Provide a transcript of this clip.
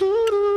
Ooh.